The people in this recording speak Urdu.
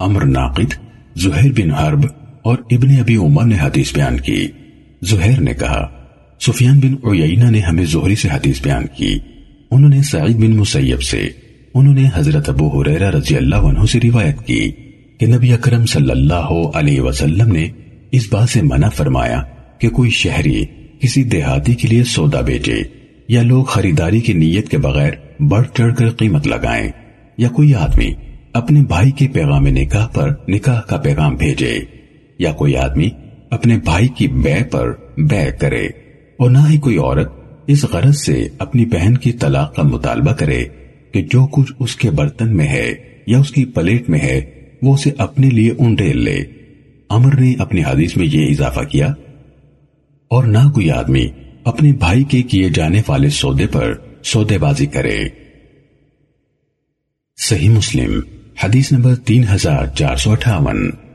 امر ناقد، زہیر بن حرب اور ابن ابی عمر نے حدیث بیان کی۔ زہیر نے کہا، سفیان بن عیینہ نے ہمیں زہری سے حدیث بیان کی۔ انہوں نے سعید بن مسیب سے، انہوں نے حضرت ابو حریرہ رضی اللہ عنہ سے روایت کی کہ نبی اکرم صلی اللہ علیہ وسلم نے اس بات سے منع فرمایا کہ کوئی شہری کسی دیہاتی کے لیے سودا بیچے یا لوگ خریداری کی نیت کے بغیر بڑھ چڑھ کر قیمت لگائیں یا کوئی آدمی اپنے بھائی کے پیغام نکاح پر نکاح کا پیغام بھیجے، یا کوئی آدمی اپنے بھائی کی بے پر بے کرے، اور نہ ہی کوئی عورت اس غرض سے اپنی بہن کی طلاق کا مطالبہ کرے کہ جو کچھ اس کے برتن میں ہے یا اس کی پلیٹ میں ہے، وہ اسے اپنے لیے انڈیل لے۔ امر نے اپنی حدیث میں یہ اضافہ کیا، اور نہ کوئی آدمی اپنے بھائی کے کیے جانے والے سودے پر سودے بازی کرے۔ صحیح مسلم۔ حدیث نمبر تین ہزار چار سو اٹھاون۔